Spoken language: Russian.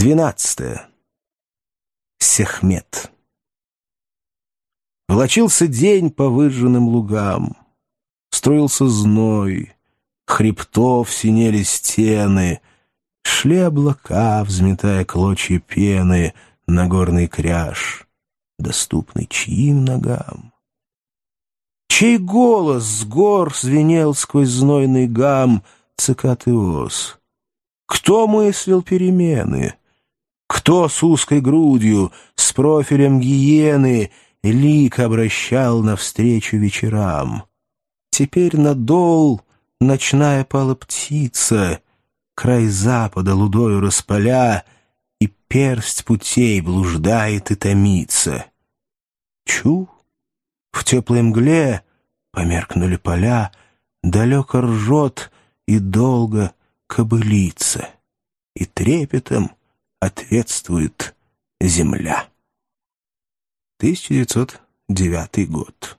Двенадцатое. Сехмет. Волочился день по выжженным лугам. Строился зной, хребтов синели стены, Шли облака, взметая клочья пены На горный кряж, доступный чьим ногам? Чей голос с гор звенел сквозь знойный гам цикад и ос? Кто мыслил перемены? Кто с узкой грудью, с профилем гиены, Лик обращал навстречу вечерам? Теперь надол ночная пала птица, Край запада лудою распаля, И персть путей блуждает и томится. Чу! В теплой мгле померкнули поля, Далеко ржет и долго кобылица, И трепетом ответствует земля. 1909 год.